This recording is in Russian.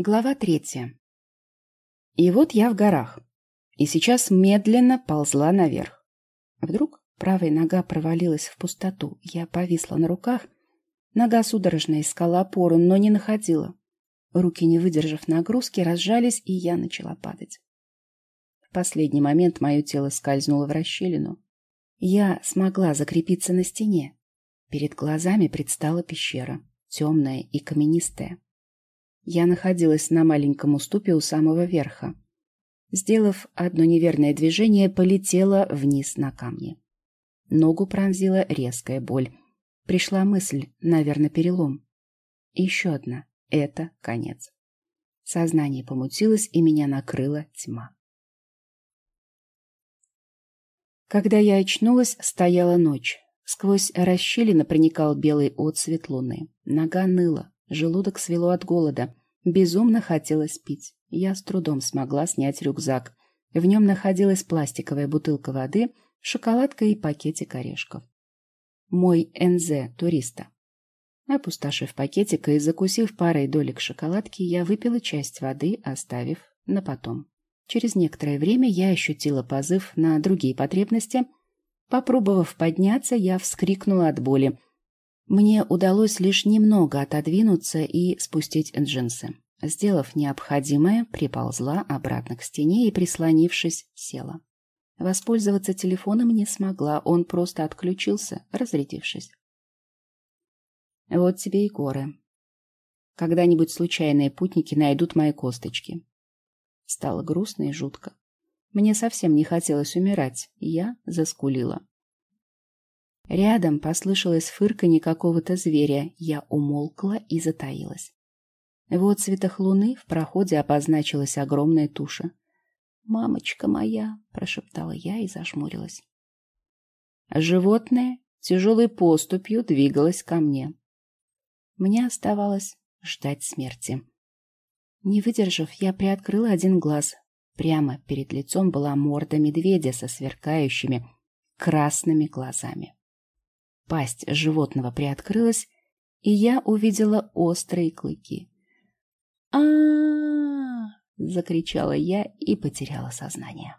Глава третья. И вот я в горах. И сейчас медленно ползла наверх. Вдруг правая нога провалилась в пустоту. Я повисла на руках. Нога судорожно искала опору, но не находила. Руки, не выдержав нагрузки, разжались, и я начала падать. В последний момент мое тело скользнуло в расщелину. Я смогла закрепиться на стене. Перед глазами предстала пещера, темная и каменистая. Я находилась на маленьком уступе у самого верха. Сделав одно неверное движение, полетела вниз на камни. Ногу пронзила резкая боль. Пришла мысль, наверное, перелом. Еще одна. Это конец. Сознание помутилось, и меня накрыла тьма. Когда я очнулась, стояла ночь. Сквозь расщелины проникал белый отсвет луны. Нога ныла, желудок свело от голода. Безумно хотелось пить. Я с трудом смогла снять рюкзак. В нем находилась пластиковая бутылка воды, шоколадка и пакетик орешков. Мой НЗ туриста. Опустошив пакетик и закусив парой долек шоколадки, я выпила часть воды, оставив на потом. Через некоторое время я ощутила позыв на другие потребности. Попробовав подняться, я вскрикнула от боли. Мне удалось лишь немного отодвинуться и спустить джинсы. Сделав необходимое, приползла обратно к стене и, прислонившись, села. Воспользоваться телефоном не смогла, он просто отключился, разрядившись. Вот тебе и горы. Когда-нибудь случайные путники найдут мои косточки. Стало грустно и жутко. Мне совсем не хотелось умирать, я заскулила. Рядом послышалось фырканье какого-то зверя. Я умолкла и затаилась. В отцветах луны в проходе обозначилась огромная туша. «Мамочка моя!» — прошептала я и зажмурилась. Животное тяжелой поступью двигалось ко мне. Мне оставалось ждать смерти. Не выдержав, я приоткрыла один глаз. Прямо перед лицом была морда медведя со сверкающими красными глазами. Пасть животного приоткрылась, и я увидела острые клыки. а, закричала я и потеряла сознание.